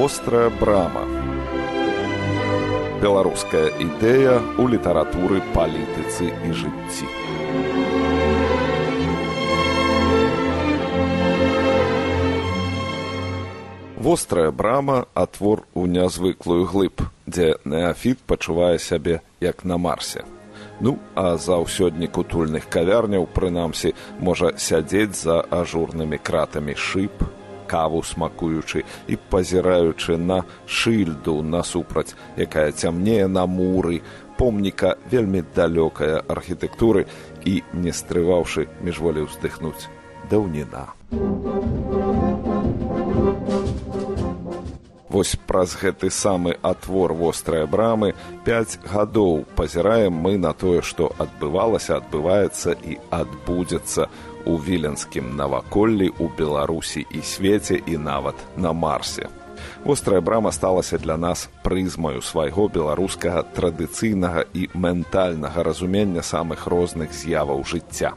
вострая брама. Беларуская ідэя ў літаратуры палітыцы і жыцці. Вострая брама атвор у нязвыклую глыб дзе неафіт пачувае сябе як на марсе. Ну, а заўсёднік утульных кавярняў, прынамсі, можа сядзець за ажурнымі кратамі шып, каву смакуючы і пазіраючы на шыльду насупраць, якая цямнее на муры, помніка вельмі далёкая архітэктуры і, не стрываўшы міжволі ўздыхнуць даўніна. Вось праз гэты самы атвор вострыя брамы 5 гадоў пазіраем мы на тое, што адбывалася, адбываецца і адбудзецца у віленскім наваколлі ў Беларусі і свеце і нават на марсе. Вострая брама сталася для нас прызмаю свайго беларускага традыцыйнага і ментальнага разумення самых розных з'яваў жыцця.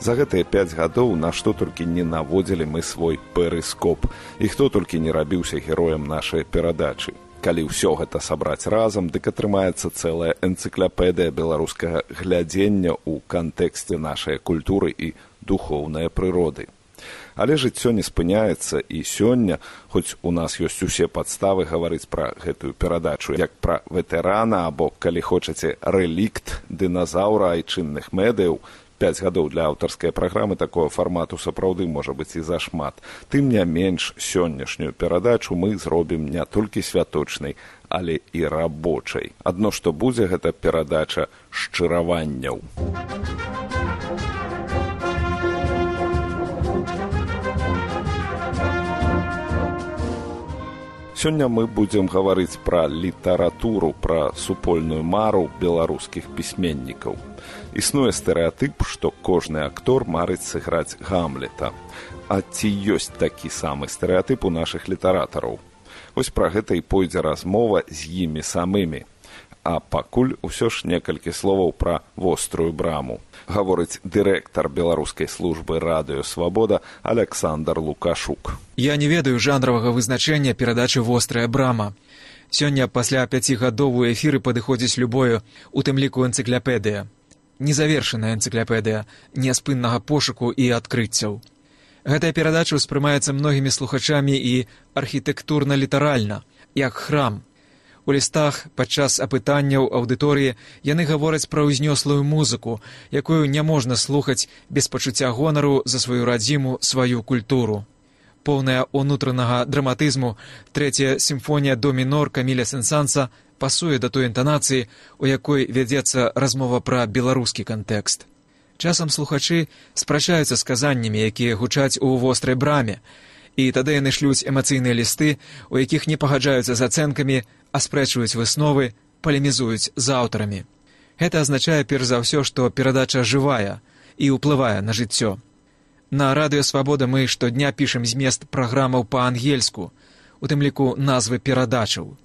За гэтыя пяць гадоў на што толькі не наводзілі мы свой перыскоп і хто толькі не рабіўся героем нашай перадачы. Калі ўсё гэта сабраць разам, дык атрымаецца цэлая энцыкляпедыя беларускага глядзення ў кантэксце нашай культуры і духоўнай прыроды. Але жыццё не спыняецца і сёння, хоць у нас ёсць усе падставы гаварыць пра гэтую перадачу, як пра ветэрана або, калі хочаце рэлікт дыназаўра айчынных медыяў, 5 гадоў для аўтарскай праграмы такого фармату сапраўды можа быць і зашмат. Тым не менш сённяшнюю перадачу мы зробім не толькі святочнай, але і рабочай. Адно што будзе гэта перадача шчыраванняў. Сёння мы будзем гаварыць пра літаратуру, пра супольную мару беларускіх пісьменнікаў існуе стэеатып што кожны актор марыць сыграць гамлета. А ці ёсць такі самы стэеатып у нашых літаратараў вось пра гэта і пойдзе размова з імі самымі а пакуль усё ж некалькі словаў пра вострую браму гаворыць дырэктар беларускай службы радыё свабода александр лукашук я не ведаю жанравага вызначэння перадачы вострая брама сёння пасля пяцігадовую эфіры падыходзіць любое у тым ліку энцыкляпедыя незавершаная энцыкляпедыя няспыннага пошуку і адкрыццяў. Гэтая перадача ўспрымаецца многімі слухачамі і архітэктурна-літаральна, як храм. У лістах падчас апытанняў аўдыторыі яны гавораць пра ўзнёслую музыку, якую няможна слухаць без пачуцця гонару за сваю радзіму сваю культуру. Поўная ўнутранага драматызму трэцяя сімфонія до мінор каміля сенсанса пасуе да той інтанацыі, у якой вядзецца размова пра беларускі кантэкст. Часам слухачы спрачаюцца з казаннямі, якія гучаць у вострай браме, і тады яны шлюць эмацыйныя лісты, у якіх не пагаджаюцца з ацэнкамі, аспрэчваюць высновы, палемізуюць з аўтарамі. Гэта азначае перш за ўсё, што перадача жывая і ўплывае на жыццё. На радыёвабода мы штодня пішам змест праграмаў па-ангельску, у тым ліку назвы перадачаў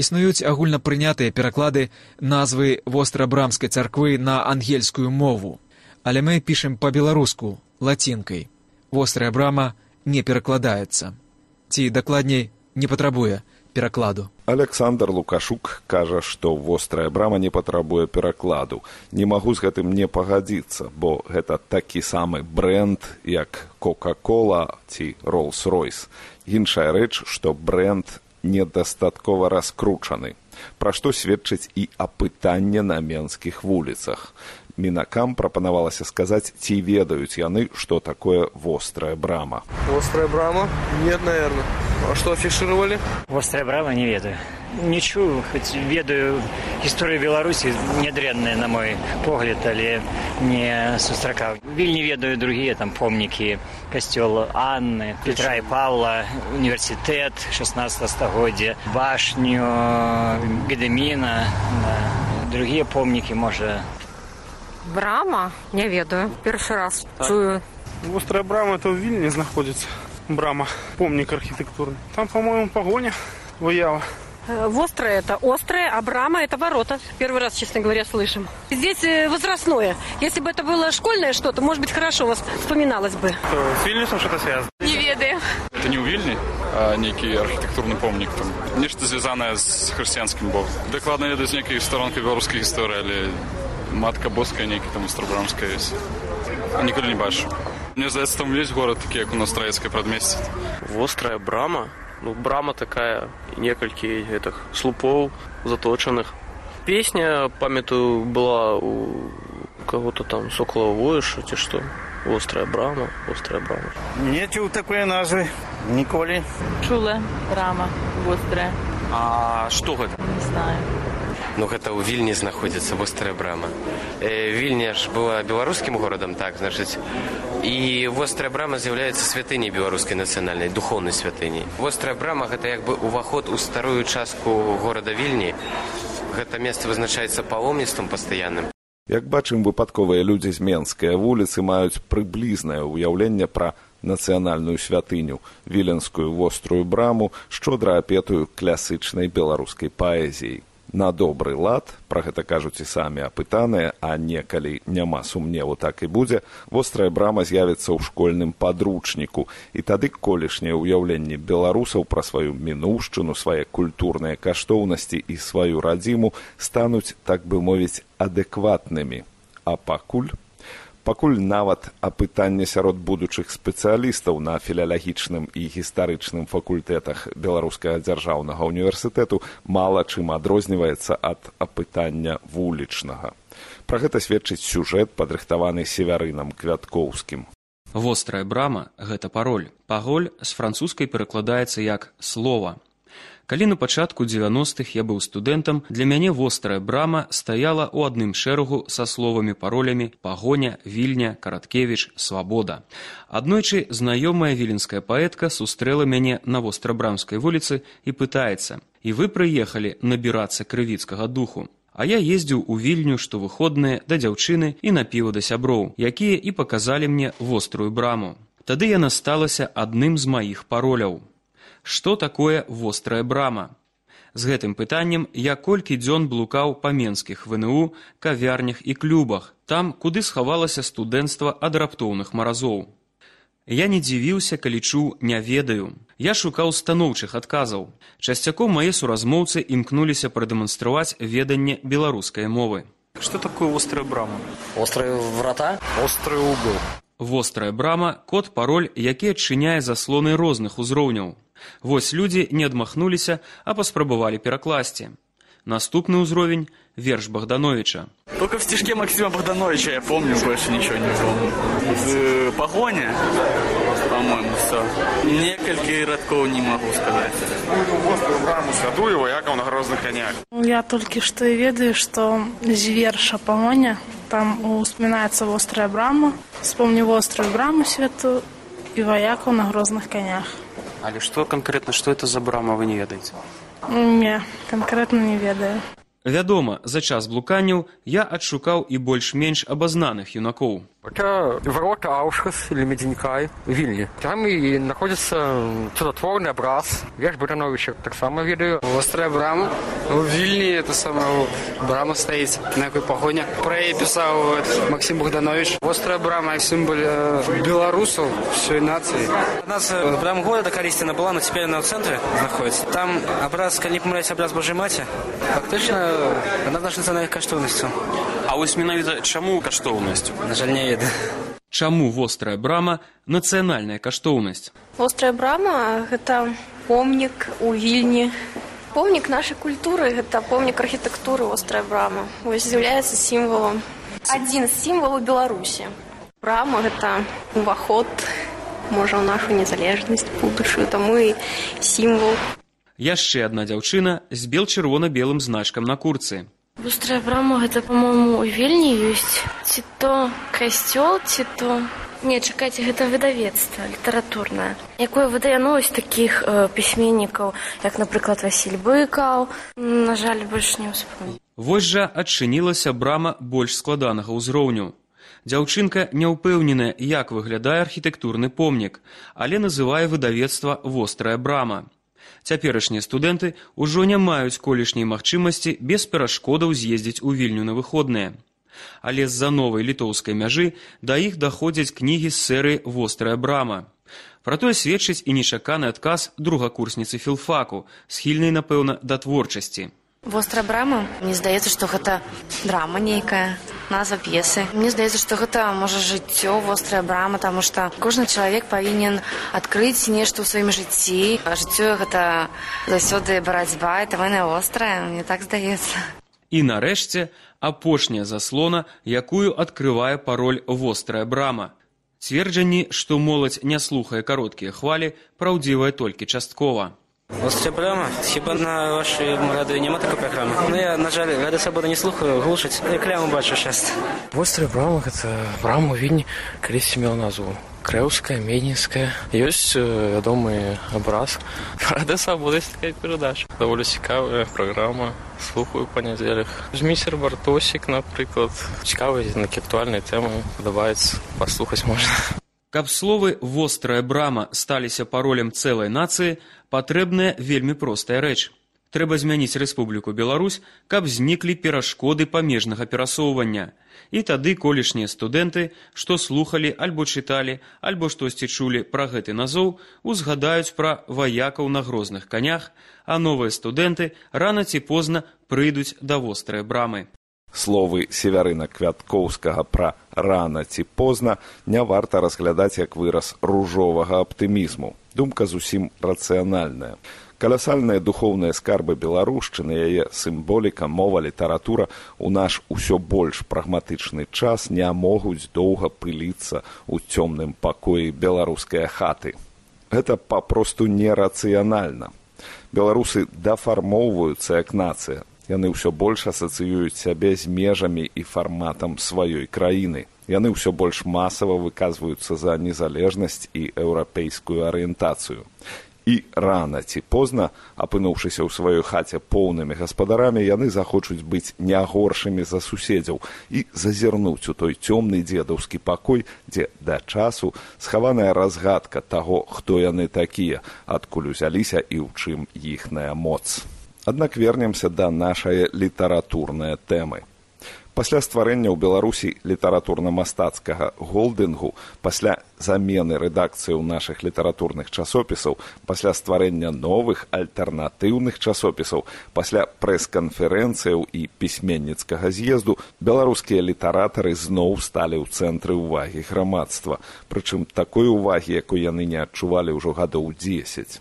існуюць агульнапрынятыя пераклады назвы вострабрамскай царквы на ангельскую мову але мы пішам па-беларуску лацінкай вострая брама не перакладаецца. Ці дакладней не патрабуе перакладу. Александр лукашук кажа што вострая брама не патрабуе перакладу. Не магу з гэтым не пагадзіцца бо гэта такі самы бренд як кока кола ці роллс ройс іншая рэч што бренд недастаткова раскручаны. Пра што сведчыць і апытанне на менскіх вуліцах мінакам прапанавалася сказаць ці ведаюць яны што такое вострая брама. Вострая брама? Нет наверное а что афішировали вострая брама не ведаю. Не чую хоць ведаю гісторыю беларусі нядрэнная на мой погляд але не сустракаў вельмі ведаю другія там помнікі касцёл анны петра і павла універсітэт 16 стагоддзя башню гедеміна да. другія помнікі можа брама не ведаю першы раз так. чую вострая брама это ў вільні знаходзіцца брама помнік архітэктурны там по моему пагоня выява Э, вострое это острое, а брама это ворота. Первый раз, честно говоря, слышим. Здесь э, возрастное. Если бы это было школьное что-то, может быть, хорошо у вас вспоминалось бы. С Вильнюсом что-то связано? Не ведаем. Это не ў вільні а нейкі архітэктурны помнік там нешта звязанае з хрысціянскім богом дакладна ведаю з нейкай старонкай беларускай гісторыі але матка боская нейкі там астробрамская ёсць ніколі не бачу. Мне здаецца там увесь горад такі як у нас траецкае прадмесце вострая брама. Ну брама такая некалькі гэтых слупоў заточаных песня памятаю была у кого-то там сокола воіша ці што острая брама острая брама. Не чуў такой назвы ніколі чула брама вострая. А што гэта не знаю ну гэта ў вільні знаходзіцца вострая брама. Э, вільня ж была беларускім горадам так значыць і вострая брама з'яўляецца святыняй беларускай нацыянальнай духоўнай святыняй. Вострая брама гэта як бы уваход у старую частку горада вільні. Гэта месца вызначаецца паломніцтвам пастаянным. Як бачым, выпадковыя людзі з менскай вуліцы маюць прыблізнае ўяўленне пра нацыянальную святыню, віленскую вострую браму, шчодра апетую класычнай беларускай паэзіяй. На добры лад, пра гэта кажуць і самі апытаныя, а некалі няма сумневу так і будзе, вострая брама з'явіцца ў школьным падручніку. І тады колішнія ўяўленні беларусаў пра сваю мінушчыну, свае культурныя каштоўнасці і сваю радзіму стануць, так бы мовіць, адэкватнымі. А пакуль пакуль нават апытанне сярод будучых спецыялістаў на філялагічным і гістарычным факультэтах беларускага дзяржаўнага універсітэту мала чым адрозніваецца ад апытання вулічнага. Пра гэта сведчыць сюжэт падрыхтаваны севярынам квяткоўскім вострая брама гэта пароль. Паголь з французскай перакладаецца як слова калі на пачатку девяностых я быў студэнтам для мяне вострая брама стаяла ў адным шэрагу са словамі паролямі пагоня вільня караткевич свабода аднойчы знаёмая віленская паэтка сустрэла мяне на вострабрамскай вуліцы і пытаецца і вы прыехалі набірацца крывіцкага духу? А я ездзіў у вільню штовыходныя да дзяўчыны і на піва да сяброў, якія і паказалі мне вострую браму. Тады яна сталася адным з маіх пароляў што такое вострая брама. З гэтым пытаннем я колькі дзён блукаў па менскіх вНУ, кавярнях і клубах, там, куды схавалася студэнцтва ад раптоўных маразоў. Я не дзівіўся, калі чуў не ведаю. Я шукаў станоўчых адказаў. Часцяком мае суразмоўцы імкнуліся прадэманстраваць веданне беларускай мовы. Што такое вострая брама? Острая врата, острый угол. Вострая брама код пароль, які адчыняе заслоны розных узроўняў. Вось людзі не адмахнуліся, а паспрабавалі перакласці. Наступны ўзровень верш Богдановича. Только в стишке Максима Богдановича я помню, больше ничего не помню. З погоня, по-моему, все. Некалькі радков не могу сказать. Острую браму святую вояков на грозных конях. Я только что и ведаю, что з верша погоня, там успоминается острая брама. Вспомню острую браму святую и вояков на грозных конях. Але што канкрэтна што это за брама вы не ведаеце не канкрэтна не ведаю Вядома, за час блуканняў я адшукаў і больш-менш абазнаных юнакоў. Это ворота Аушхас или Мединкай в Вильне. Там и находится чудотворный образ. Верх Бурановича так само видаю. Острая брама. В Вильне это самая брама стоит, на какой погоне. Про ей писал Максим Богданович. Острая брама – символ э, белорусов, всей нации. У нас э, брама города Користина была, но теперь она в центре находится. Там образ, коли не помиляюсь, образ Божьей Мати. Фактично, она наша национальная каштовность. А вось менавіта чаму каштоўнасць? На жаль, не ведаю. Чаму вострая брама нацыянальная каштоўнасць? Вострая брама гэта помнік у вільні. Помнік нашай культуры гэта помнік архітэктуры вострая брама. Вось з'яўляецца сімвалам адзін з сімвалаў Беларусі. Брама гэта уваход можа ў нашу незалежнасць будучую таму і сімвал. Яшчэ адна дзяўчына з бел-чырвона-белым значкам на курцы. Вострая брама гэта па-моему у вельні ёсць ці то касцёл ці то не чакайце гэта выдавецтва літаратурнае якое выдае новасць такіх э, пісьменнікаў як напрыклад василь быкаў на жаль больш не ўспомню вось жа адчынілася брама больш складанага ўзроўню. Дзяўчынка не ўпэўненая як выглядае архітэктурны помнік але называе выдавецтва вострая брама Цяперашнія студэнты ўжо не маюць колішняй магчымасці без перашкодаў з'ездзіць у вільню на выходныя. Але з-за новай літоўскай мяжы да іх даходзяць кнігі з серыі вострая брама. Пра тое сведчыць і нечаканы адказ другакурсніцы філфаку, схільнай, напэўна, да творчасці. Вострая брама, мне здаецца, што гэта драма нейкая, назва п'есы. Мне здаецца, што гэта можа жыццё вострая брама, таму што кожны чалавек павінен адкрыць нешта ў сваім жыцці. Жыццё гэта заўсёды барацьба, і там яна острая, мне так здаецца. І нарэшце апошняя заслона, якую адкрывае пароль вострая брама. Цверджанні, што моладзь не слухае кароткія хвалі, праўдзівая толькі часткова. Вострая брама? Хіба на вашій радіо нема такої програми? Ну я, на жаль, Радіо Свобода не слухаю, глушить. Рекламу бачу зараз. Вострая брама – гэта брама ў Вільні, калісьці мела назву. Крэўская, Меднінская. Ёсць вядомы абраз. Радіо Свобода есть такая перадача. Даволі цікавая праграма. Слухаю па нядзелях. Змісер Бартосік, напрыклад. Цікавыя знакі актуальныя тэмы. Падабаецца, паслухаць можна. Каб словы вострая брама сталіся паролем цэлай нацыі, патрэбная вельмі простая рэч. Трэба змяніць рэспубліку Беларусь, каб зніклі перашкоды памежнага перасоўвання. І тады колішнія студэнты, што слухалі альбо чыталі, альбо штосьці чулі пра гэты назоў, узгадаюць пра ваякаў на грозных канях, а новыя студэнты рана ці позна прыйдуць да вострай брамы. Словы севярына квяткоўскага пра рана ці позна не варта разглядаць як выраз ружовага аптымізму. Думка зусім рацыянальная. Каласальныя духоўныя скарбы беларушчыны, яе сімволіка, мова, літаратура у наш усё больш прагматычны час не могуць доўга пыліцца ў цёмным пакоі беларускай хаты. Гэта папросту нерацыянальна. Беларусы дафармоўваюцца як нацыя, яны ўсё больш асацыююць сябе з межамі і фарматам сваёй краіны. Яны ўсё больш масава выказваюцца за незалежнасць і еўрапейскую арыентацыю. І рана ці позна, апынуўшыся ў сваёй хаце поўнымі гаспадарамі, яны захочуць быць не горшымі за суседзяў і зазірнуць у той цёмны дзедаўскі пакой, дзе да часу схаваная разгадка таго, хто яны такія, адкуль узяліся і ў чым іхная моц. Аднак вернемся да нашай літаратурнай тэмы. Пасля стварэння ў Беларусі літаратурна-мастацкага голдынгу, пасля замены рэдакцыі ў нашых літаратурных часопісаў, пасля стварэння новых альтэрнатыўных часопісаў, пасля прэс-канферэнцыяў і пісьменніцкага з'езду беларускія літаратары зноў сталі ў цэнтры ўвагі грамадства, прычым такой увагі, якой яны не адчувалі ўжо гадоў 10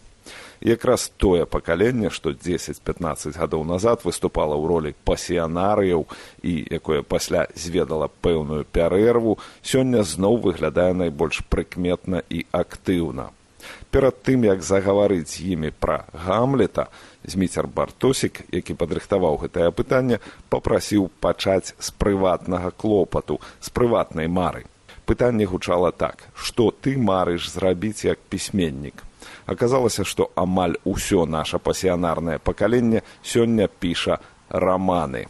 якраз тое пакаленне што 10-15 гадоў назад выступала ў ролі пасіянарыяў і якое пасля зведала пэўную пярэрву сёння зноў выглядае найбольш прыкметна і актыўна. Перад тым як загаварыць з імі пра гамлета зміцер бартосік які падрыхтаваў гэтае пытанне попрасіў пачаць з прыватнага клопату з прыватнай мары. Пытанне гучала так што ты марыш зрабіць як пісьменнік аказалася што амаль усё наша пасіянарнае пакаленне сёння піша раманы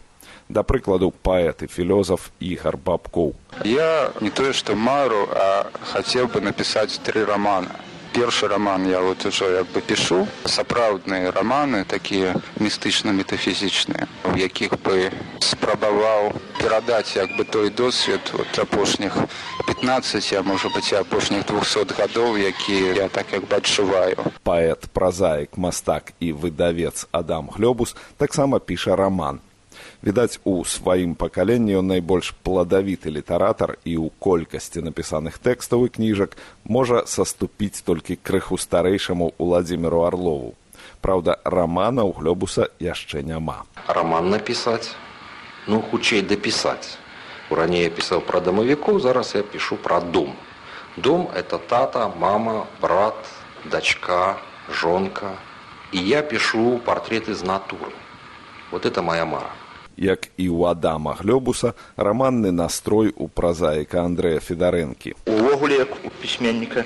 да прыкладу паэт і філёзаф ігар бабкоў я не тое што мару а хацеў бы напісаць тры рамана першы роман я вот ужо як бы пішу сапраўдныя раманы такія містычна-метафізічныя у якіх бы спрабаваў перадаць як бы той досвед от апошніх 15 а можа быць апошніх 200 гадоў які я так як бы адчуваю паэт празаік мастак і выдавец адам глёбус таксама піша раман відаць у сваім пакаленні ён найбольш пладавіты літаратар і ў колькасці напісаных тэкстаў і кніжак можа саступіць толькі крыху старэйшаму уладзіміру арлову праўда рамана ў глобуса яшчэ няма. Роман напісаць ну хутчэй дапісаць раней я пісаў пра дамавікоў зараз я пішу пра дом. Дом это тата мама брат дачка жонка і я пішу партреты з натуры. Вот это моя мара. Як і ў адама глёбуса раманны настрой у празаіка андрэя федарэнкі увогуле як у пісьменніка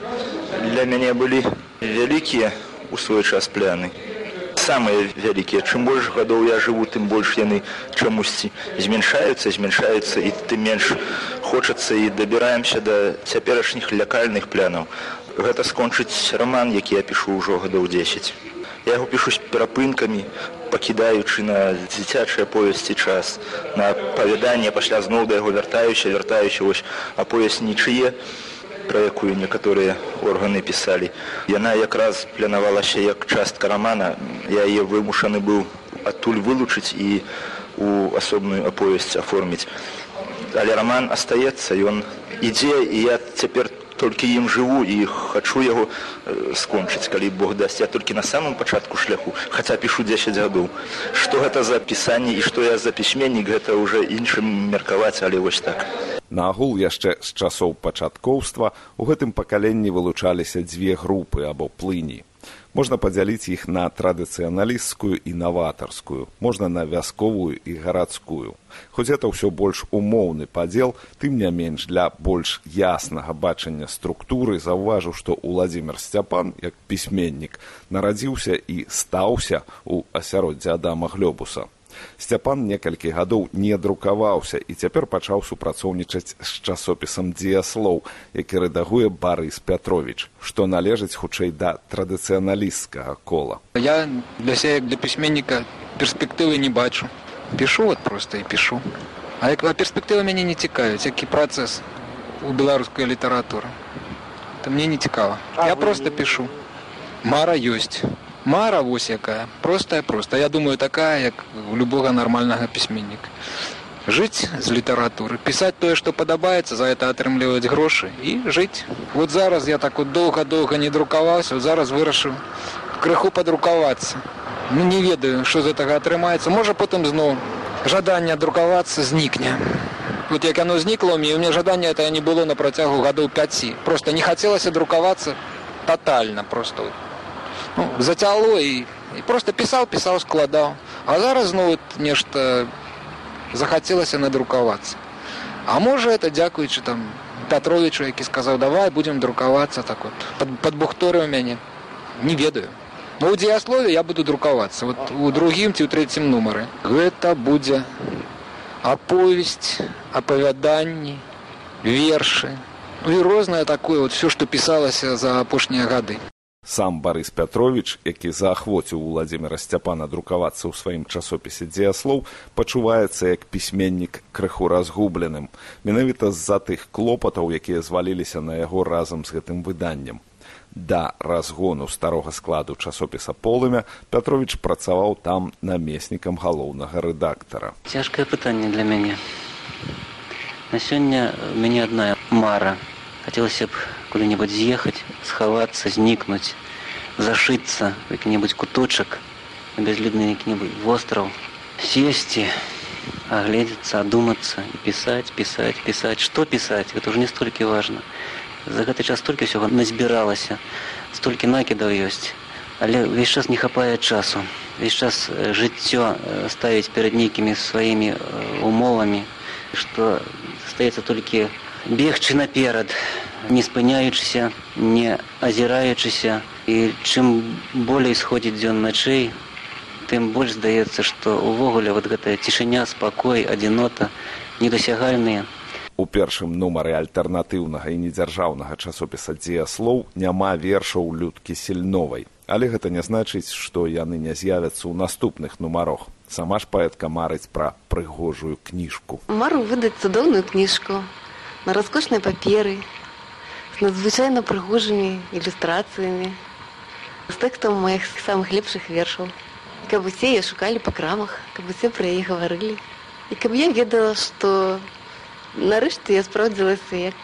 для мяне былі вялікія у свой час пляны самыя вялікія чым больш гадоў я жыву тым больш яны чамусьці змяншаюцца змяншаюцца і тым менш хочацца і дабіраемся да цяперашніх лякальных плянаў гэта скончыць раман які я пішу ўжо гадоў 10 я яго пішу з перапынкамі пакідаючы на дзіцячыя повесці час на павяданне пасля зноў да яго вяртаюся вяртаюся вось аповесць нічые пра якую некаторыя органы пісалі. Яна якраз планавалася як частка рамана. Я яе вымушаны быў адтуль вылучыць і у асобную аповесць аформіць. Але раман астаецца, ён ідзе і я цяпер толькі ім жыву і хачу яго э, скончыць, калі Бог дасць я толькі на самым пачатку шляху, хаця пішу 10 гадоў. Што гэта за пісанне і што я за пісьменнік гэта ўжо іншым меркаваць, але вось так. Наагул яшчэ з часоў пачаткоўства у гэтым пакаленні вылучаліся дзве групы або плыні. Можна падзяліць іх на традыцыяналісцкую і наватарскую можна на вясковую і гарадскую. Хоць это ўсё больш умоўны падзел тым не менш для больш яснага бачання структуры заўважыў што ўладзімир сцяпан як пісьменнік нарадзіўся і стаўся ў асяроддзе адама глёбуса Сцяпан некалькі гадоў не друкаваўся і цяпер пачаў супрацоўнічаць з часопісам дзеяслоў, які рэдагуе Барыс Пятровіч, што належыць хутчэй да традыцыяналісцкага кола. Я для сябе для пісьменніка перспектывы не бачу. Пішу вот просто і пішу. А як перспектывы мяне не цікавіць, які працэс у беларускай літаратуры. То мне не цікава. Я просто пішу. Мара ёсць. Мара вось якая простая просто я думаю такая як у любога нармальнага пісьменніка. Жыць з літаратуры пісаць тое што падабаецца за это атрымліваць грошы і жыць. Вот зараз я так вот доўга-доўга не друкаваўся зараз вырашыў крыху падрукавацца. Ну не ведаю што з гэтага атрымаецца. Можа потым зноў жаданне друкавацца знікне. Вот як яно знікла мне у меня жаданне это не было на працягу гадоў 5 просто не хацелася друкавацца тотальна просто. вот ну, зацяло і, і просто пісаў пісаў складаў а зараз ну нешта захацелася надрукавацца а можа это дзякуючы там пятровичу які сказаў давай будем друкавацца так вот под, под бухторы у мяне не ведаю. Но у дзеяслове я буду друкавацца вот у другім ці ў трэцім нумары гэта будзе аповесць апавяданні вершы ну і рознае такое вот все што пісалася за апошнія гады Сам Барыс Пятровіч, які заахвоціў Владзіміра Сцяпана друкавацца ў сваім часопісе дзеяслоў, пачуваецца як пісьменнік крыху разгубленым, менавіта з-за тых клопатаў, якія зваліліся на яго разам з гэтым выданнем. Да разгону старога складу часопіса полымя Пятровіч працаваў там намеснікам галоўнага рэдактара. Цяжкае пытанне для мяне. На сёння мяне адная мара. Хацелася б куда-нибудь съехать, сховаться, зникнуть, зашиться в какой-нибудь куточек, на безлюдный какой-нибудь остров, сесть и оглядеться, одуматься и писать, писать, писать. Что писать? Это уже не столько важно. За этот час столько всего назбиралось, столько накидов есть. Але весь час не хапае часу. Весь час жыццё ставіць перад нейкімі сваімі умовамі, што стаецца толькі бегчы наперад, не спыняючыся, не азіраючыся і чым болей сходзіць дзён начэй, тым больш здаецца, што ўвогуле вот гэтая цішыня, спакой, адзінота недасягальныя. У першым нумары альтэрнатыўнага і недзяржаўнага часопіса дзеяслоў няма вершаў людкі сельновай. Але гэта не значыць, што яны не з'явяцца ў наступных нумарах. Сама ж паэтка марыць пра прыгожую кніжку. Мару выдаць цудоўную кніжку на раскошнай паперы, з надзвычайна прыгожымі ілюстрацыямі з тэкстам маіх самых лепшых вершаў. Каб усе я шукалі па крамах каб усе пра яе гаварылі. І каб я ведала што нарэшце я спраўдзілася як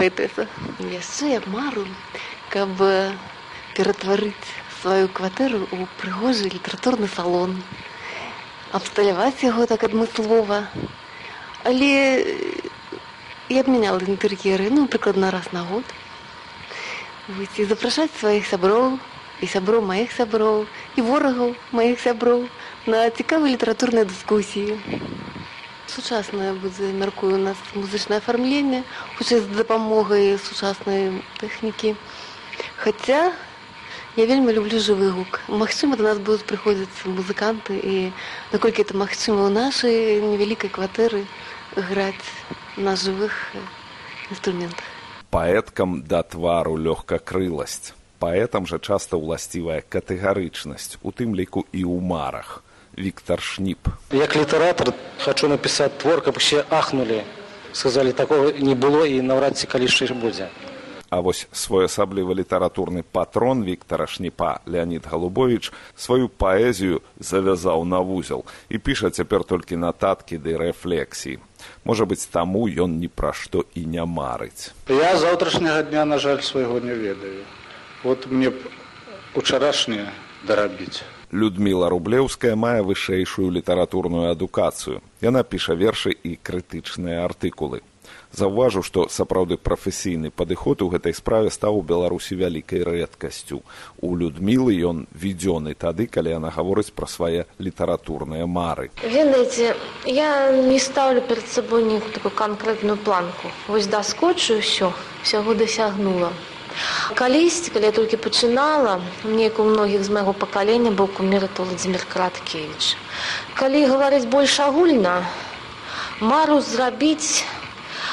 паэтэса. Яшчэ я мару каб ператварыць сваю кватэру ў прыгожы літаратурны салон абсталяваць яго так адмыслова. Але я обменяла интерьеры, ну, прикладно раз на год. Запрашаць сваіх сяброў і сяброў маіх сяброў і ворагаў маіх сяброў на цікавыя літаратурныя дыскусіі. Сучаснае будзе мяркую у нас музычнае афармленне, хутчэй з дапамогай сучаснай тэхнікі. Хаця я вельмі люблю жывы гук. Магчыма, да нас будуць прыходзіць музыканты і наколькі это магчыма ў нашай невялікай кватэры граць на жывых інструментах. Паэткам да твару лёгкакрыласць. Паэтам жа часта ўласцівая катэгарычнасць, у тым ліку і ў марах. Віктор Шніп. Як літаратар хачу напісаць твор, каб усе ахнулі сказалі такого не было і наўрад ці калі яшчэ будзе А вось своеасаблівы літаратурны патрон Віктара Шніпа Леонид Галубович сваю паэзію завязаў на вузел і піша цяпер толькі нататкі ды рэфлексіі. Можа быць, таму ён ні пра што і не марыць. Я заўтрашняга дня, на жаль, свайго не ведаю. Вот мне учарашняе дарабіць. Людміла Рублеўская мае вышэйшую літаратурную адукацыю. Яна піша вершы і крытычныя артыкулы заўважыў што сапраўды прафесійны падыход у гэтай справе стаў у беларусі вялікай рэдкасцю. У людмілы ён введёны тады калі яна гаворыць пра свае літаратурныя мары. Ведаеце я не стаўлю перад сабой не такую канкрэтную планку. Вось даскочу ўсё усяго дасягнула. Калісьці калі я толькі пачынала неяк у многіх з майго пакалення быў кумер владимир краткевич калі гаварыць больш агульна мару зрабіць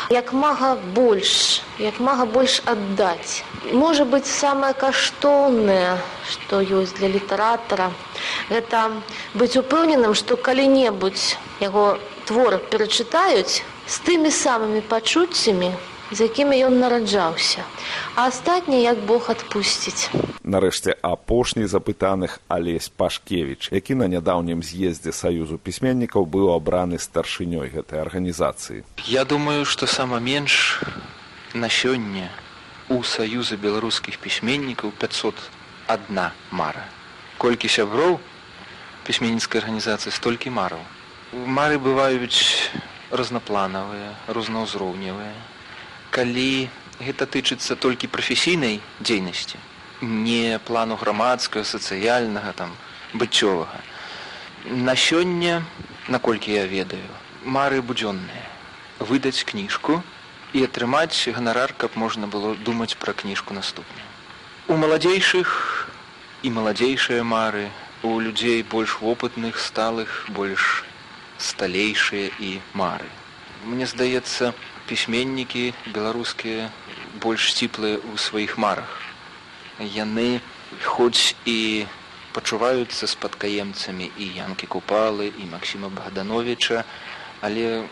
як мага больш як мага больш аддаць. Можа быць самае каштоўнае што ёсць для літаратара гэта быць упэўненым што калі-небудзь яго твор перачытаюць з тымі самымі пачуццямі з якімі ён нараджаўся. А астатні як бог адпусціць. Нарэшце апошні запытаных алесь пашкевич які на нядаўнім з'ездзе саюзу пісьменнікаў быў абраны старшынёй гэтай арганізацыі. Я думаю што сама менш на сёння у саюза беларускіх пісьменнікаў 501 мара. Колькі сяброў пісьменніцкай арганізацыі столькі мараў. Мары бываюць разнапланавыя рознаўзроўневыя калі гэта тычыцца толькі прафесійнай дзейнасці не плану грамадскага сацыяльнага там быццёвага на сёння наколькі я ведаю мары будзённыя. Выдаць кніжку і атрымаць ганарар каб можна было думаць пра кніжку наступную. У маладзейшых і маладзейшыя мары у людзей больш вопытных сталых больш сталейшыя і мары. Мне здаецца пісьменнікі беларускія больш сціплыя ў сваіх марах. Яны хоць і пачуваюцца спадкаемцамі і янкі купалы і Масіма богдановича але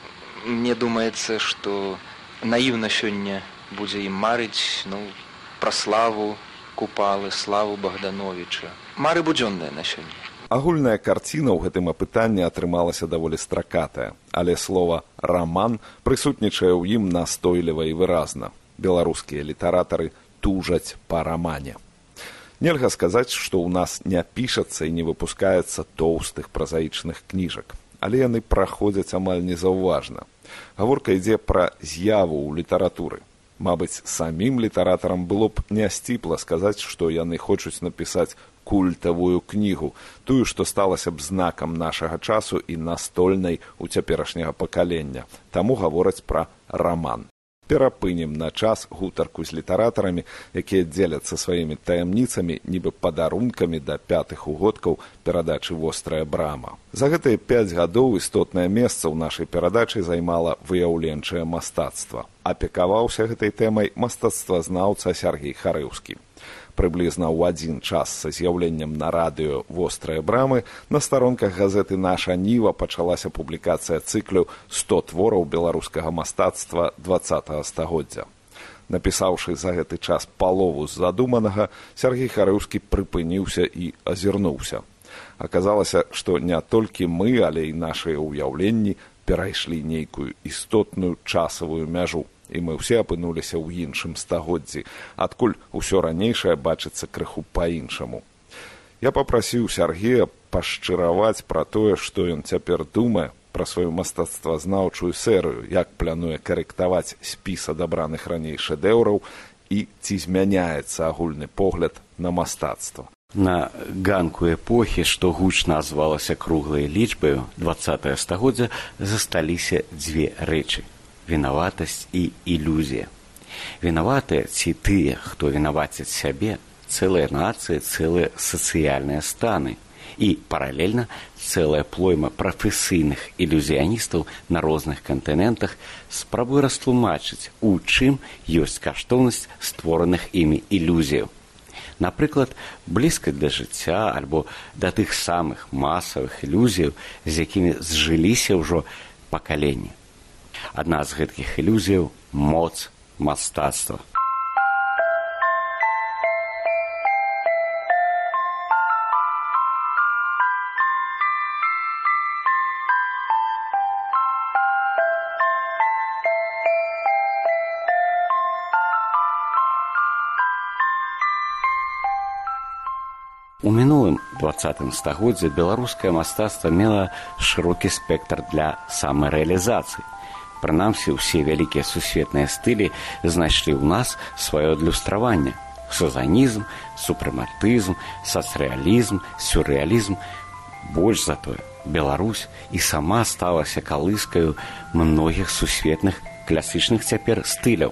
мне думаецца што наіўна сёння будзе ім марыць ну пра славу купалы славу богдановича. Мары будзённая на сёння агульная карціна ў гэтым апытанні атрымалася даволі стракатая але слова раман прысутнічае ў ім настойліва і выразна беларускія літаратары тужаць па рамане. Нельга сказаць, што ў нас не пішацца і не выпускаецца тоўстых празаічных кніжак, але яны праходзяць амаль незаўважна. Гаворка ідзе пра з'яву ў літаратуры. Мабыць, самім літаратарам было б нясціпла сказаць, што яны хочуць напісаць культавую кнігу, тую, што сталася б знакам нашага часу і настольнай у цяперашняга пакалення. Таму гавораць пра раман перапынем на час гутарку з літаратарамі, якія дзеляцца сваімі таямніцамі нібы падарункамі да пятых угодкаў перадачы вострая брама. За гэтыя пяць гадоў істотнае месца ў нашай перадачы займала выяўленчае мастацтва. Апекаваўся гэтай тэмай мастацтвазнаўца Сергій Харыўскі прыблізна ў адзін час са з'яўленнем на радыё вострыя брамы на старонках газеты наша ніва пачалася публікацыя цыклю 100 твораў беларускага мастацтва два стагоддзя напісаўшы за гэты час палову з задуманага сергей харыўскі прыпыніўся і азірнуўся. Аказалася што не толькі мы але і нашыя ўяўленні перайшлі нейкую істотную часавую мяжу і мы ўсе апынуліся ў іншым стагоддзі, адкуль усё ранейшае бачыцца крыху па-іншаму. Я папрасіў Сергея пашчыраваць пра тое, што ён цяпер думае пра сваю мастацтвазнаўчую серыю, як плануе карэктаваць спіс адабраных раней шэдэўраў і ці змяняецца агульны погляд на мастацтва. На ганку эпохі, што гучна азвалася круглай лічбаю два стагоддзя засталіся дзве рэчы вінаватасць і ілюзія. Вінаватыя ці тыя, хто вінаваціць сябе, цэлыя нацыі, цэлыя сацыяльныя станы і паралельна цэлая плойма прафесійных ілюзіяністаў на розных кантынентах спрабуе растлумачыць, у чым ёсць каштоўнасць створаных імі ілюзіяў. Напрыклад, блізка для жыцця альбо да тых самых масавых ілюзіяў, з якімі зжыліся ўжо пакаленні Адна з гэткіх ілюзіяў моц мастацтва. У мінулым двадцатым стагоддзя беларускае мастацтва мела шырокі спектр для самарэалізацыі. Прынамсі ўсе вялікія сусветныя стылі знайшлі ў нас сваё адлюстраванне. Сазанізм, супрэматызм, сацрэалізм, сюррэалізм. Больш за тое, Беларусь і сама сталася калыскаю многіх сусветных класычных цяпер стыляў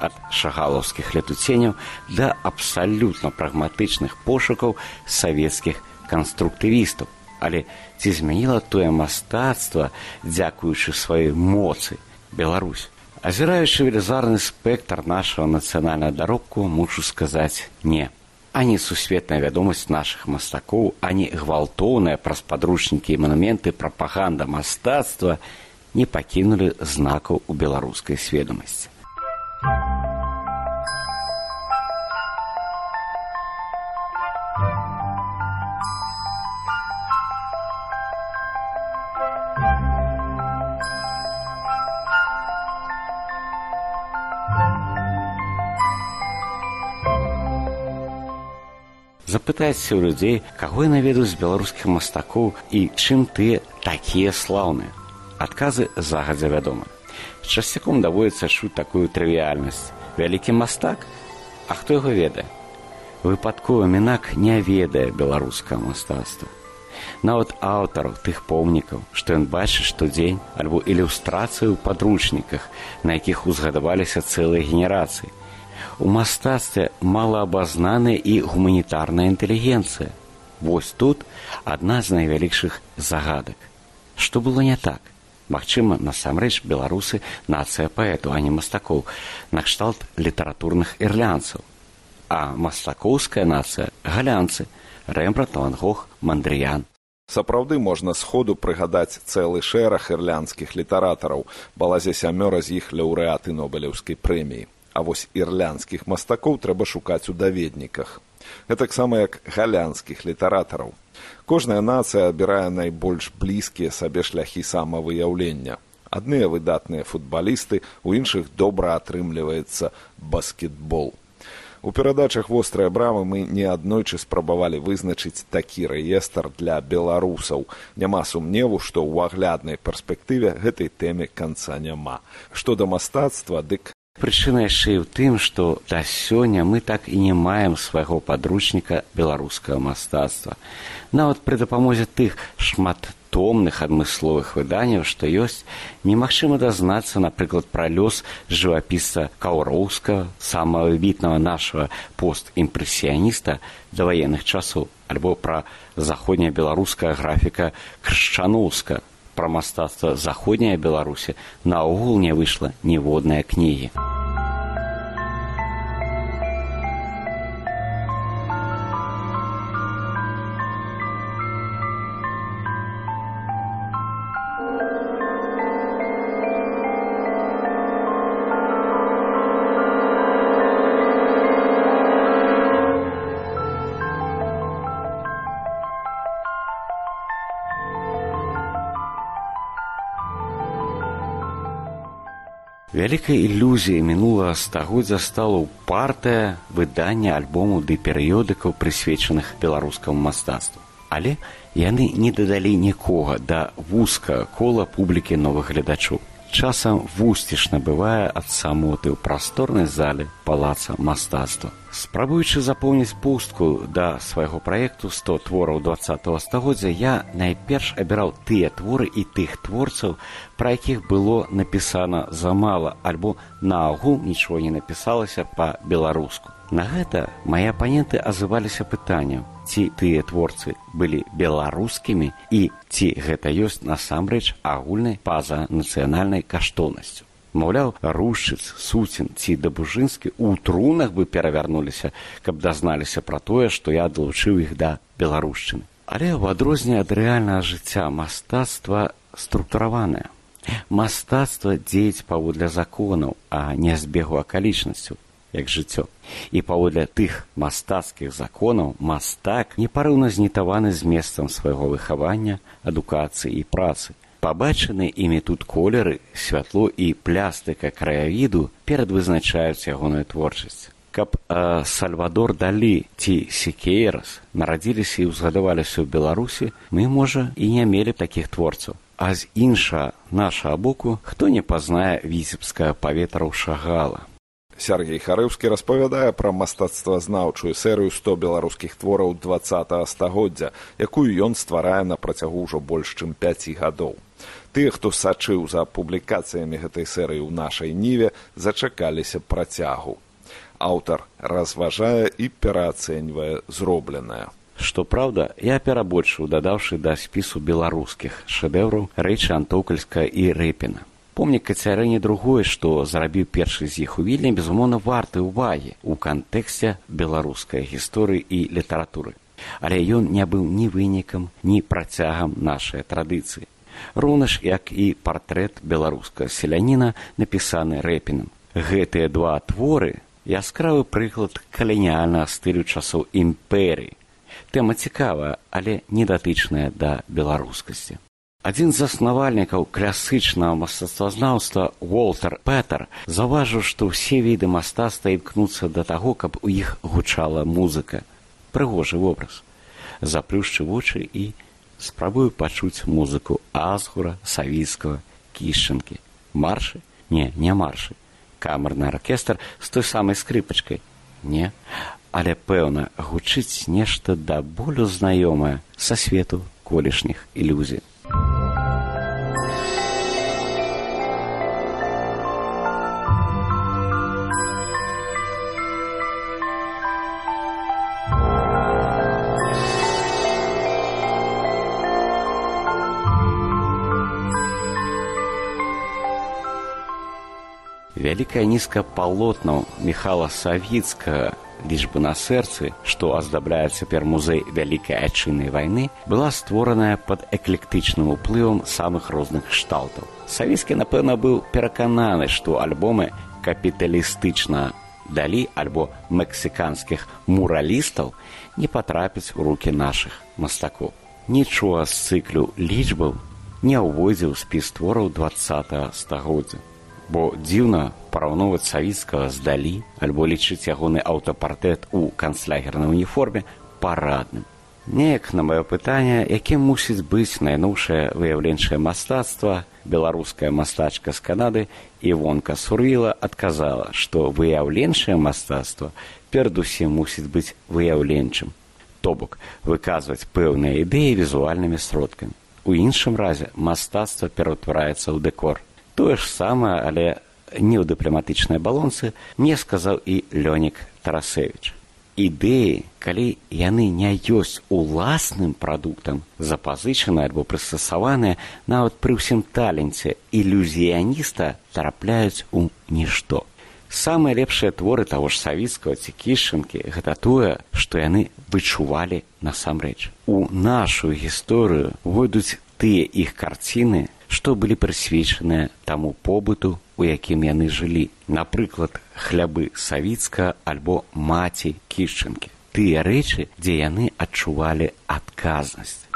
ад шагалаўскіх летуценяў да абсалютна прагматычных пошукаў савецкіх канструктывістаў. Але ці змяніла тое мастацтва, дзякуючы сваёй моцы Беларусь. Азіраючы велізарны спектр нашага нацыянальнага даробку мушу сказаць не. Ані сусветная вядомасць нашых мастакоў, ані гвалтоўная праз падручнікі і манументы прапаганда мастацтва не пакінулі знакаў у беларускай сведомасці. Запытайце ў людзей, каго яны ведаюць з беларускіх мастакоў і чым тыя такія слаўныя. Адказы загадзя вядома. Часцяком даводіцца чуць такую трывіяльнасць. Вялікі мастак, А хто яго ведае? Выпадковы мінак не ведае беларускага мастацтва. Нават аўтараў тых помнікаў, што ён бачыць штодзень альбо ілюстрацыі ў падручніках, на якіх узгадаваліся цэлыя генерацыі. У мастацтве малаабазнаная і гуманітарная інтэлігенцыя. Вось тут адна з найвялікшых загадак. Што было не так? Магчыма, насамрэч беларусы нацыя паэту, а не мастакоў, накшталт літаратурных ірлянцаў. А мастакоўская нацыя галянцы, рэмбрат, вангох, мандрыян. Сапраўды можна сходу прыгадаць цэлы шэраг ірлянскіх літаратараў, балазе сямёра з іх лаўрэаты нобелеўскай прэміі. А вось ірлянскіх мастакоў трэба шукаць у даведніках. Гэтаксама як галянскіх літаратараў. Кожная нацыя абірае найбольш блізкія сабе шляхі самавыяўлення. Адныя выдатныя футбалісты, у іншых добра атрымліваецца баскетбол. У перадачах вострыя брамы мы неаднойчы спрабавалі вызначыць такі рэестр для беларусаў. Няма сумневу, што ў агляднай перспектыве гэтай тэме канца няма. Што да мастацтва, дык Прычына яшчэ і ў тым, што да сёння мы так і не маем свайго падручніка беларускага мастацтва. Нават пры дапамозе тых шматтомных адмысловых выданняў, што ёсць, немагчыма дазнацца, напрыклад, пра лёс жывапісца каўроўскага, самага выбітнага нашага постімпрэсіяніста да ваенных часоў, альбо пра заходняя беларуская графіка крышчаноўска, пра мастацтва заходняя беларусі наогул не выйшла ніводнай кнігі. Вялікай ілюзіяй мінулага стагоддзя стала партыя выдання альбому ды перыёдыкаў прысвечаных беларускаму мастацтву. Але яны не дадалі нікога да вузкага кола публікі новых гледачоў. Часам вусцішна бывае ад самоты ў прасторнай зале палаца мастацтва. Спрабуючы запоўніць пустку да свайго праекту 100 твораў два стагоддзя я найперш абіраў тыя творы і тых творцаў, пра якіх было напісана замала альбо наогул нічого не напісалася па-беларуску. На гэта мае апаненты азываліся пытанням, ці тыя творцы былі беларускімі і ці гэта ёсць насамрэч агульнай па-за нацыянальнай каштоўнасцю. Маўляў, рушчыц, суцін ці дабужынскі ў трунах бы перавярнуліся, каб дазналіся пра тое, што я адлучыў іх да беларушчыны. Але ў адрозне ад рэальнага жыцця мастацтва структураванае. Мастацтва дзеяць паводле законаў, а не збегу акалічнасцяў, як жыццё. І паводле тых мастацкіх законаў мастак непарыўна знітаваны з месцам свайго выхавання, адукацыі і працы. Пабачаны імі тут колеры, святло і плястыка краявіду перадвызначаюць ягоную творчасць. Каб э, Сальвадор Далі ці Секейрас нарадзіліся і ўзгадаваліся ў Беларусі, мы, можа, і не мелі такіх творцаў. А з інша наша боку, хто не пазнае віцебскае паветра ў шагала. Сергей Харыўскі распавядае пра мастацтвазнаўчую серыю 100 беларускіх твораў два стагоддзя, якую ён стварае на працягу ўжо больш чым 5 гадоў. Тыя, хто сачыў за публікацыямі гэтай серыі ў нашай ніве, зачакаліся працягу. Аўтар разважае і пераацэньвае зробленае. Што праўда, я перабольшыў, дадаўшы да спісу беларускіх шэдэўраў рэчы антокальска і рэпіна помнік кацярыне другое што зрабіў першы з іх у вільні безумоўна варты ўвагі ў кантэксце беларускай гісторыі і літаратуры. Але ён не быў ні вынікам ні працягам нашай традыцыі. Роўна ж як і партрэт беларускага селяніна напісаны рэпінам. Гэтыя два творы яскравы прыклад калініальнага стылю часоў імперыі. Тэма цікавая але недатычная да беларускасці Адзін з заснавальнікаў класычнага мастацтвазнаўства Уолтер Петер заўважыў, што ўсе віды мастацтва імкнуцца да таго, каб у іх гучала музыка. Прыгожы вобраз. Заплюшчы вочы і спрабую пачуць музыку азгура, савійскага, кішчынкі. Маршы? Не, не маршы. Камерны аркестр з той самай скрыпачкай. Не, але пэўна, гучыць нешта да болю знаёмае са свету колішніх ілюзій. Вялікая нізка палотнаў Михала Савіцкага лічбы на сэрцы, што аздабляе цяпер музей вялікай айчыннай вайны, была створаная пад эклектычным уплывам самых розных кшталтаў. Савецкі, напэўна, быў перакананы, што альбомы капіталістычна далі альбо мексіканскіх муралістаў не патрапяць у рукі нашых мастакоў. Нічога з цыклю лічбаў не ўводзіў спіс твораў два стагоддзя бо дзіўна параўноўваць савіцкага здалі альбо лічыць ягоны аўтапартэт у канцлягернай уніформе парадным. Неяк на маё пытанне, якім мусіць быць найноўшае выяўленчае мастацтва, беларуская мастачка з Канады Івонка Сурвіла адказала, што выяўленчае мастацтва перадусім мусіць быць выяўленчым. То бок выказваць пэўныя ідэі візуальнымі сродкамі. У іншым разе мастацтва пераўтвараецца ў дэкор тое ж самае але не ў дыпламатычнай балонцы мне сказаў і лёнік тарасевич. Ідэі калі яны не ёсць уласным прадуктам запазычаны альбо прыстасаваныя нават пры ўсім таленце ілюзіяніста трапляюць у нішто самыя лепшыя творы таго ж савіцкага ці кішчынкі гэта тое што яны вычувалі насамрэч. У нашу гісторыю войдуць тыя іх карціны што былі прысвечаныя таму побыту, у якім яны жылі, напрыклад, хлябы савіцка альбо маці кішчынкі. Тыя рэчы, дзе яны адчувалі адказнасць.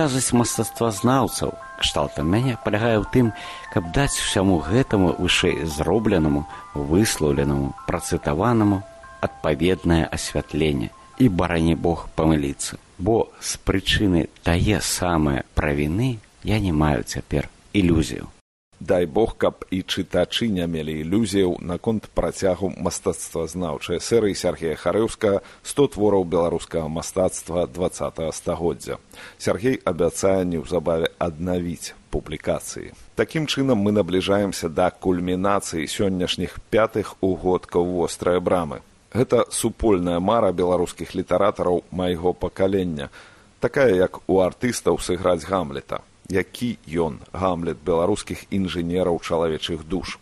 Адказнасць мастацтвазнаўцаў кшталтам мяне палягае ў тым каб даць усяму гэтаму вышэй зробленаму выслаўленаму працытаванаму адпаведнае асвятленне. І барані бог памыліцца бо з прычыны тае самае правіны я не маю цяпер ілюзію дай бог каб і чытачы не мелі ілюзіяў наконт працягу мастацтвазнаўчай серыі сергея харэўска сто твораў беларускага мастацтва два стагоддзя сергей абяцае неўзабаве аднавіць публікацыі. Такім чынам мы набліжаемся да кульмінацыі сённяшніх пятых угодкаў вострыя брамы. Гэта супольная мара беларускіх літаратараў майго пакалення такая як у артыстаў сыграць гамлета які ён? Гамлет беларускіх інжынераў чалавечых душ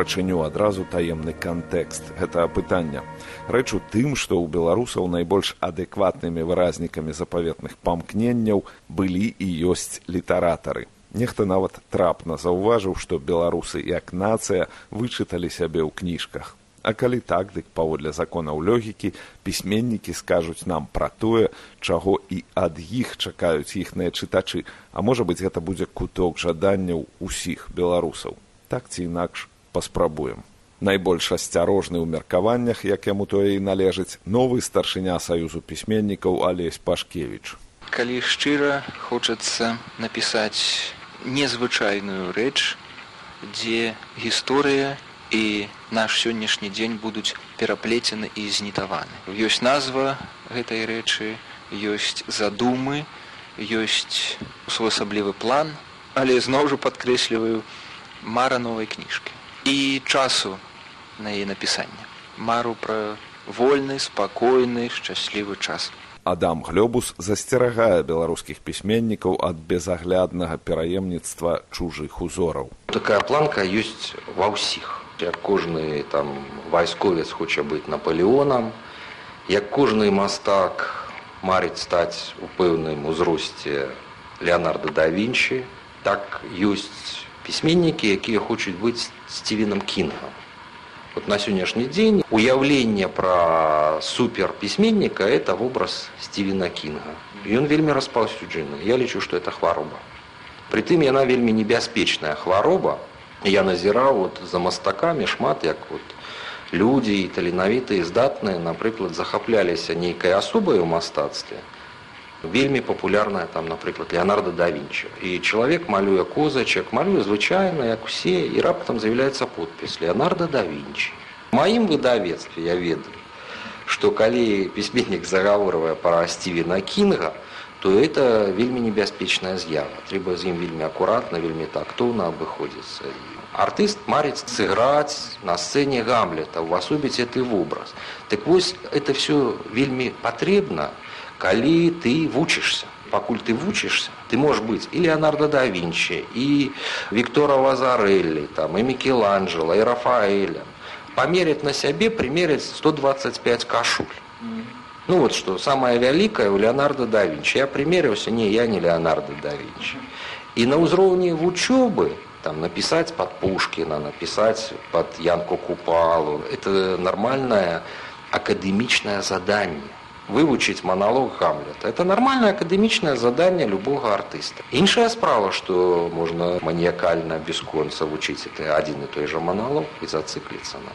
прачыню адразу таемны кантэкст гэтага пытання. Рэч у тым, што ў беларусаў найбольш адэкватнымі выразнікамі запаветных памкненняў былі і ёсць літаратары. Нехта нават трапна заўважыў, што беларусы як нацыя вычыталі сябе ў кніжках. А калі так, дык паводле законаў лёгікі пісьменнікі скажуць нам пра тое, чаго і ад іх чакаюць іхныя чытачы, а можа быць, гэта будзе куток жаданняў усіх беларусаў. Так ці інакш паспрабуем. Найбольш асцярожны ў меркаваннях, як яму тое і належыць новы старшыня саюзу пісьменнікаў алесь пашкевіч. Калі шчыра хочацца напісаць незвычайную рэч, дзе гісторыя і наш сённяшні дзень будуць пераплецены і знітаваны. Ёсць назва гэтай рэчы, ёсць задумы, ёсць своеасаблівы план, але зноў жа падкрэсліваю мара новай кніжкі і часу на яе напісанне мару пра вольны спакойны шчаслівы час. Адам глёбус засцерагае беларускіх пісьменнікаў ад безагляднага пераемніцтва чужых узораў. Такая планка ёсць ва ўсіх. Як кожны там вайсковец хоча быць наполеонам як кожны мастак марыць стаць у пэўным узросце леонардо да вінчы так ёсць пісьменнікі, якія хочуць быць сцівеном кінгам. Вот на сённяшні дзень уяўленне пра суперпісьменніка это вобраз сцівена кінга. Ён вельмі распаўсюджаны. Я лічу, што это хвароба. Прытым яна вельмі небяспечная хвароба. Я назіраў вот, за мастакамі шмат як вот, людзі і таленавітыя здатныя, напрыклад, захапляліся нейкай асобай у мастацтве вельмі папулярная там напрыклад леонардо да вінча і чалавек малюе козачак малюе звычайна як усе і раптам з'яўляецца подпіс леонардо да вінчи маім выдавецтве я ведаю што калі пісьменнік загаворвае пара сцівена кінга то это вельмі небяспечная з'ява трэба з ім вельмі акуратна вельмі тактоўна абыходзіцца артыст марыць сыграць на сцэне гамлета увасобіць гэты вобраз так вось это все вельмі патрэбна калі ты вучишься пакуль ты вучишься ты можешь быть и леонардо да винчи и виктора вазарелли там и микеланджело и рафаэля померить на сябе примерить 125 кашуль ну вот что самое вялікае у леонардо да винчи я примерился не я не леонардо да винчи и на ўзроўні вучобы там написать под пушкина написать под янку купалу это нормальное академічное задание Вывучыць монолог гамлета. Это нормальное акадэмічнае заданне любого артыста іншая справа что можна маніякальна бесконца вучыць это адзін і той же монолог і зацыкліцца на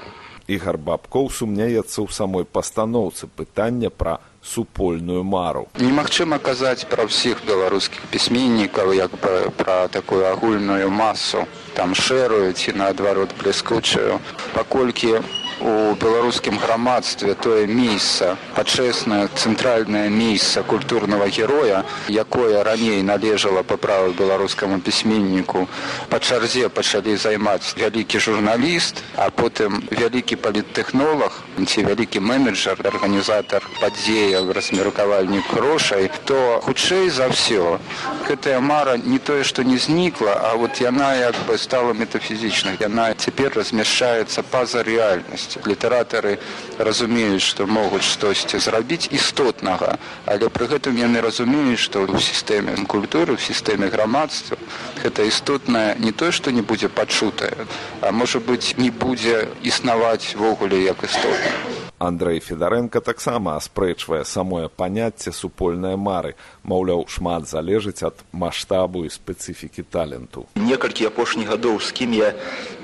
ігар бабкоў сумняецца ў самой пастаноўцы пытання пра супольную мару. Немагчыма казаць пра ўсіх беларускіх пісьменнікаў як бы пра такую агульную масу там шэрую ці наадварот бліскучую паколькі у беларускім грамадстве тое месца пачэснае цэнтральнае месца культурнага героя якое раней належала па праву беларускаму пісьменніку па чарзе пачалі займаць вялікі журналіст а потым вялікі паліттэхнолог ці вялікі менеджер арганізатар падзеяў размеркавальнік грошай то хутчэй за ўсё гэтая мара не тое што не знікла а вот яна як бы стала метафізічнай. Яна цяпер размяшчаецца па-за рэальнасць ёсць літаратары разумеюць што могуць штосьці зрабіць істотнага але пры гэтым яны разумеюць што ў сістэме культуры в сістэме грамадства гэта істотнае не тое што не будзе пачутае а можа быць не будзе існаваць ввогуле як істотна. Андрэй федарэнка таксама аспрэчвае самое паняцце супольнай мары. Маўляў шмат залежыць ад маштабу і спецыфікі таленту. Некалькі апошніх гадоў з кім я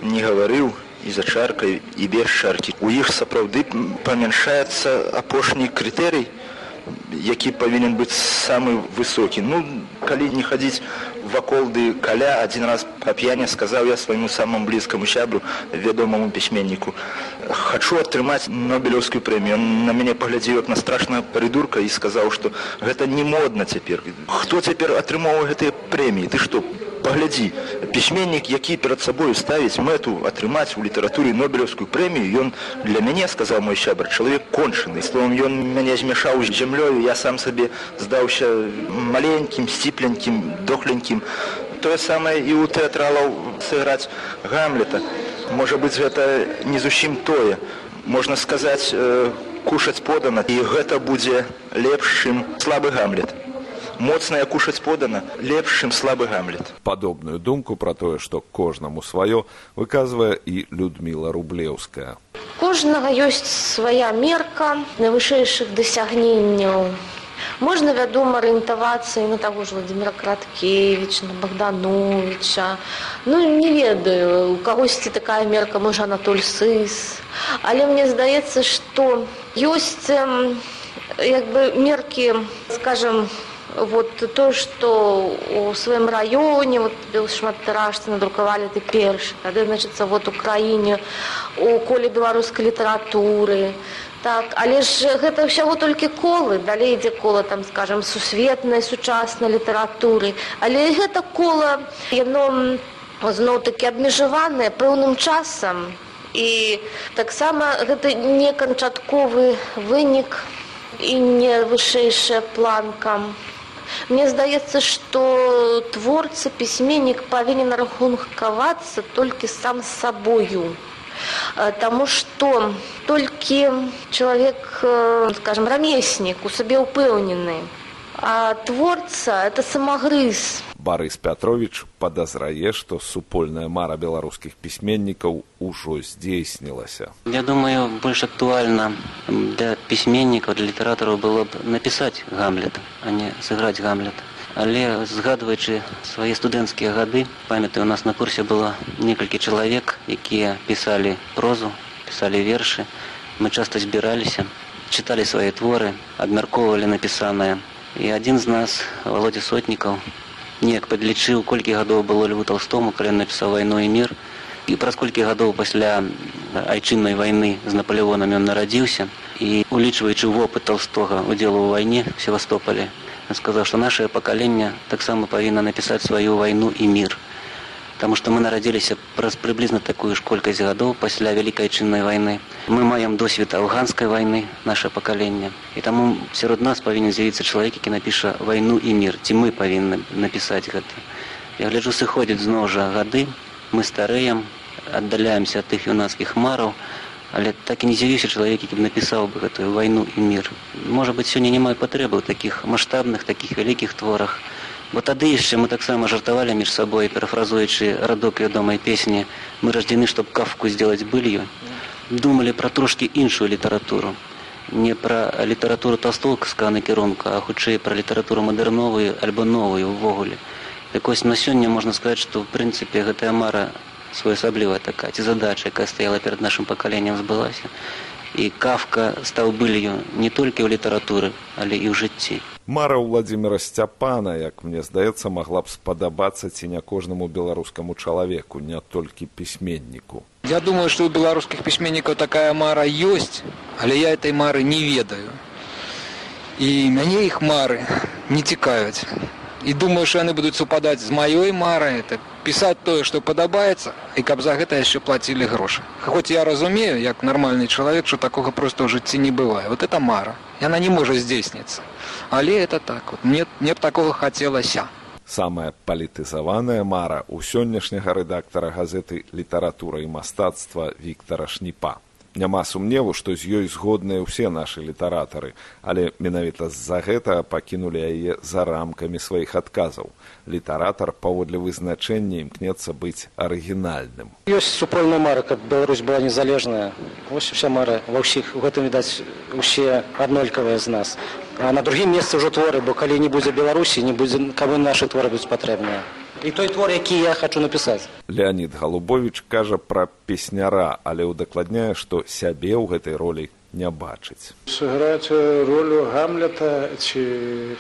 не гаварыў і за чаркай і без чаркі у іх сапраўды памяншаецца апошні крытэрый які павінен быць самы высокі ну калі не хадзіць вакол ды каля адзін раз па п'яне сказаў я свайму самому блізкаму сябру вядомаму пісьменніку хачу атрымаць нобелеўскую прэмію на мяне паглядзеў як на страшная прыдурка і сказаў што гэта не модна цяпер хто цяпер атрымоўвае гэтыя прэміі ты што паглядзі пісьменнік які перад сабою ставіць мэту атрымаць у літаратуры нобелеўскую прэмію ён для мяне сказаў мой сябр чалавек кончаны словом ён мяне змяшаў з зямлёю я сам сабе здаўся маленькім сціпленькім дохленькім тое самае і ў тэатралаў сыграць гамлета. Можа быць гэта не зусім тое. Можна сказаць э, кушаць подана і гэта будзе лепшым слабы гамлет моцная кушаць подана лепш чым слабы гамлет. Падобную думку пра тое што кожнаму сваё выказвае і людміла рублеўская кожнага ёсць свая мерка найвышэйшых дасягненняў можна вядома арыентавацца і на таго ж владимира краткевич на богдановича. Ну не ведаю у кагосьці такая мерка можа анатоль сыс. Але мне здаецца что ёсць як бы меркі скажем вот то что у своем районе вот шматтыражцы надрукавалі ты перш тады значится вот украіне у коле беларускай літаратуры так але ж гэта ўсяго толькі колы далей ідзе кола там скажем сусветнай сучаснай літаратуры. Але гэта кола яно зноў таки абмежаванае пэўным часам. І таксама гэта не канчатковы вынік і не вышэйшая планка Мне здаецца, што творца пісьменнік павінен рахункавацца толькі сам сабою. Таму што толькі чалавек скажем рамеснік у сабе ўпэўнены. А творца это самагрыз. Барыс Пятровіч падазрае, што супольная мара беларускіх пісьменнікаў ужо здзейснілася. Я думаю, больш актуальна для пісьменнікаў, для літаратараў было б напісаць гамлет, а не сыграць гамлет. Але згадваючы свае студэнцкія гады, памятаю, у нас на курсе было некалькі чалавек, якія пісалі прозу, пісалі вершы. Мы часта збіраліся, чыталі свае творы, абмяркоўвалі напісанае і адзін з нас володя сотнікаў неяк падлічыў колькі гадоў было льву толстому калі напісаў вайну і мір і праз колькі гадоў пасля айчыннай вайны з наполеонам ён нарадзіўся і улічваючы вопыт толстога удзелу ў вайне севастополе сказаў што наше пакаленне таксама павінна напісаць сваю вайну і мір Таму што мы нарадзіліся праз прыблізна такую ж колькасць гадоў пасля вялікай чыннай вайны. Мы маем досвед афганскай вайны наше пакаленне. І таму сярод нас павінен з'явіцца чалавек, які напіша вайну і мір, ці мы павінны напісаць гэта. Я гляджу сыходзіць зноў жа гады, мы старэем, аддаляемся ад тых юнацкіх мараў, але так і не з'явіўся чалавек, які б напісаў бы гэтую вайну і мір. Можа быць, сёння не мае патрэбы ў такіх маштабных такіх вялікіх творах. Бо тады яшчэ мы таксама жартавалі між сабой, парафразуючы радок вядомай песні, мы рождены, чтоб кавку сделать былью, думалі пра трошкі іншую літаратуру. Не пра літаратуру тастолкска накірунка, а хутчэй пра літаратуру мадэрновую альбо новую ўвогуле. Так вось на сёння можна сказаць, што ў прынцыпе гэтая мара своеасаблівая такая ці задача, якая стаяла перад нашым пакаленнем збылася. І кавка стаў былью не толькі ў літаратуры, але і ў жыцці. Мара Владзіміра Сцяпана, як мне здаецца, магла б спадабацца ці не кожнаму беларускаму чалавеку, не толькі пісьменніку. Я думаю, што ў беларускіх пісьменнікаў такая мара ёсць, але я этой мары не ведаю. І мяне іх мары не цікавяць. І думаю, што яны будуць супадаць з маёй марай, так пісаць тое, што падабаецца і каб за гэта яшчэ плацілі грошы. Хоць я разумею, як нармальны чалавек, што такога проста ў жыцці не бывае. Вот это мара. Яна не можа здзейсніцца але это так вот. Мне б такого хацелася самая палітызаваная мара у сённяшняга рэдактара газеты літаратура і мастацтва Віктора шніпа няма сумневу што з ёй згодныя ўсе нашы літаратары. Але менавіта з-за гэта пакінулі яе за рамкамі сваіх адказаў. Літаратар паводле вызначэння імкнецца быць арыгінальным. Ёсць супольная мара каб беларусь была незалежная. Вось уся мара ва ўсіх. У гэтым відаць усе аднолькавыя з нас. А на другім месцы ўжо творы бо калі не будзе беларусі не будзе каму нашы творы будуць патрэбныя і той твор які я хочу напісаць леонид галубович кажа пра песняра але ўдакладняе што сябе ў гэтай ролі не бачыць. Сыграць ролю гамлета ці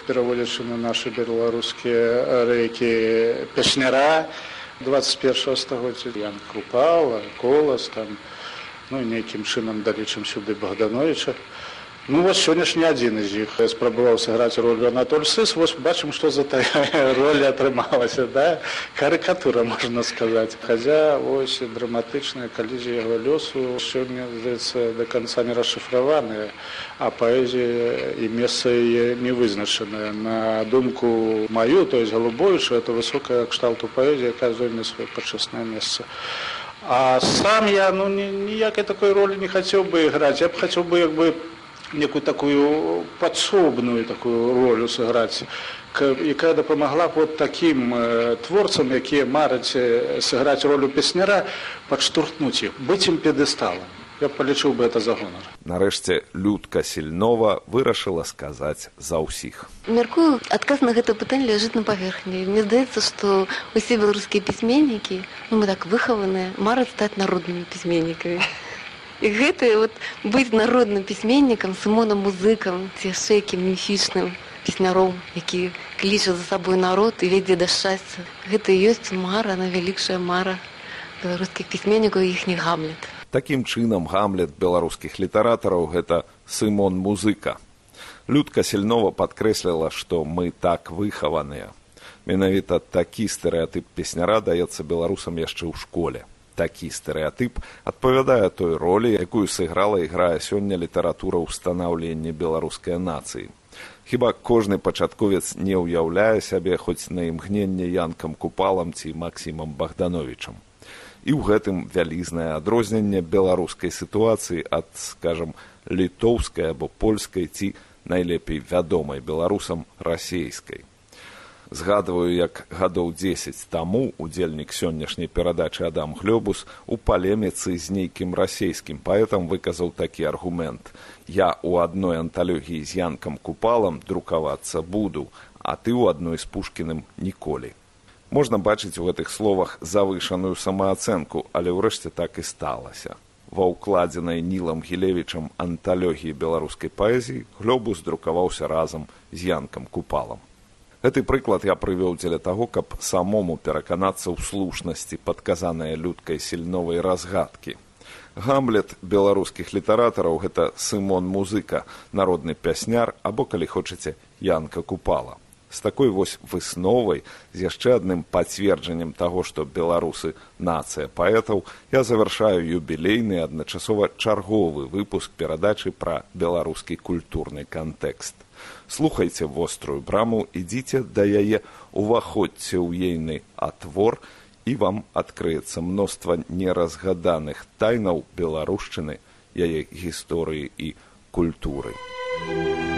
пераводзячы на нашы беларускія рэйкі песняра 21 стагоддзя Ян Крупала, колас там ну нейкім чынам далічым сюды Богдановича. Ну вось сённяшні адзін з іх спрабаваў сыграць ролю Анатоль Сыс, вось бачым, што за тая роля атрымалася да? карыкатура можна сказаць. Хаця ось драматычная калізія яго лёсу сёння здаецца да канца не расшыфраваная, а паэзія і месца яе не вызначаная. На думку маю, то есть галубовічу это высокая кшталту паэзія, якая зойме сваё пачаснае месца. А сам я ну, ніякай такой ролі не хацеў бы іграць. Я б хацеў бы як бы некую такую падсобную такую ролю сыграць якая дапамагла б вот такім творцам якія мараць сыграць ролю песняра падштурхнуць іх быць ім педэсталам. Я палічыў бы это за гонар. Нарэшце людка сільнова вырашыла сказаць за ўсіх. Мяркую адказ на гэта пытанне ляжыць на паверхні. Мне здаецца што усе беларускія пісьменнікі ну, мы так выхаваныя мараць стаць народнымі пісьменнікамі І гэта вот быць народным пісьменнікам сымонам музыкам ці яшчэ якім міфічным песняром які кліча за сабой народ і вядзе да шчасця. Гэта ёсць мара найвялікшая мара беларускіх пісьменнікаў іхні гамлет. Такім чынам гамлет беларускіх літаратараў гэта сымон музыка. Людка сельнова падкрэсліла што мы так выхаваныя. Менавіта такі стэрэатып песняра даецца беларусам яшчэ ў школе такі стэрэатып адпавядае той ролі, якую сыграла і грае сёння літаратура ўстанаўлення беларускай нацыі. Хіба кожны пачатковец не ўяўляе сябе хоць на імгненне янкам купалам ці Масімам Богдановичам. І ў гэтым вялізнае адрозненне беларускай сітуацыі ад, скажам, літоўскай або польскай ці найлепей вядомай беларусам расейскай згадваю як гадоў дзесяць таму удзельнік сённяшняй перадачы адам глёбус у палеміцы з нейкім расейскім паэтам выказаў такі аргумент. Я у адной анталогіі з янкам купалам друкавацца буду а ты ў адной з пушкіным ніколі можна бачыць у гэтых словах завышаную самаацэнку але ўрэшце так і сталася. Ва ўкладзенай нілам гілевічам анталогіі беларускай паэзіі глёбус друкаваўся разам з янкам купалам Гэты прыклад я прывёў дзеля таго, каб самому пераканацца ў слушнасці падказаныя людкай сельновай разгадкі. Гамлет беларускіх літаратараў гэта сымон музыка, народны пясняр або калі хочаце янка купала. З такой вось высновай з яшчэ адным пацверджаннем таго, што беларусы нацыя паэтаў я завяршаю юбілейны адначасова чарговы выпуск перадачы пра беларускі культурны кантэкст слухайце вострую браму ідзіце да яе уваходзьце ў ейны атвор і вам адкрыецца мноства неразгаданых тайнаў беларушчыны яе гісторыі і культуры. Thank you.